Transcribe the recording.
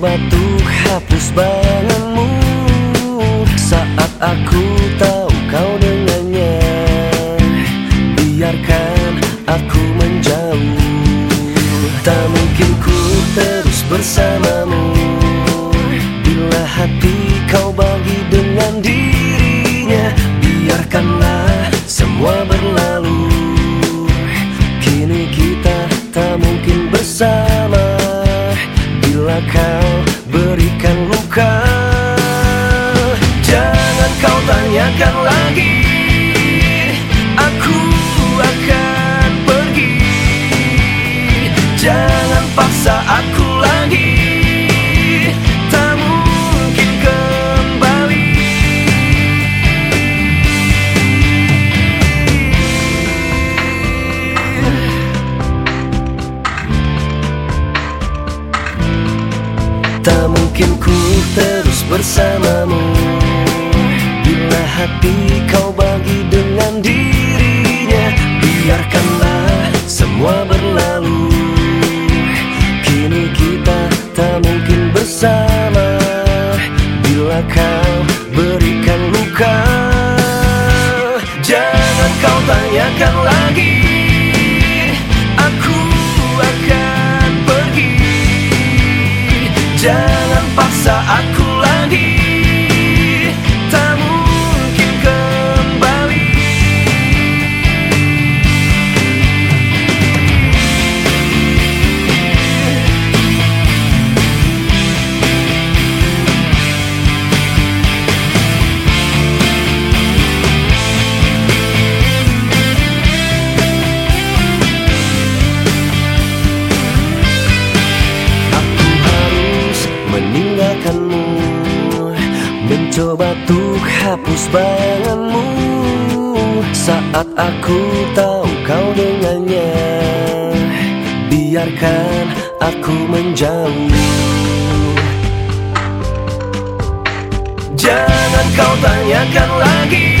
Mencoba tuh hapus bayanganmu. Saat aku tahu kau dengannya Biarkan aku menjauh. Tak mungkin ku terus bersamamu. Bila hati kau bagi dengan dirinya Biarkanlah semua berlalu. Kini kita tak mungkin bersama tanyakan lagi. Aku akan pergi. Jangan paksa aku lagi. Tak mungkin kembali. Tak mungkin ku terus bersamamu hati kau bagi dengan dirinya. Biarkanlah semua berlalu. Kini kita tak mungkin bersama. Bila kau berikan luka Jangan kau tanyakan lagi. Aku akan pergi. Jangan paksa aku Mencoba tuh hapus bayanganmu Saat aku tahu kau dengannya. Biarkan aku menjauh. Jangan kau tanyakan lagi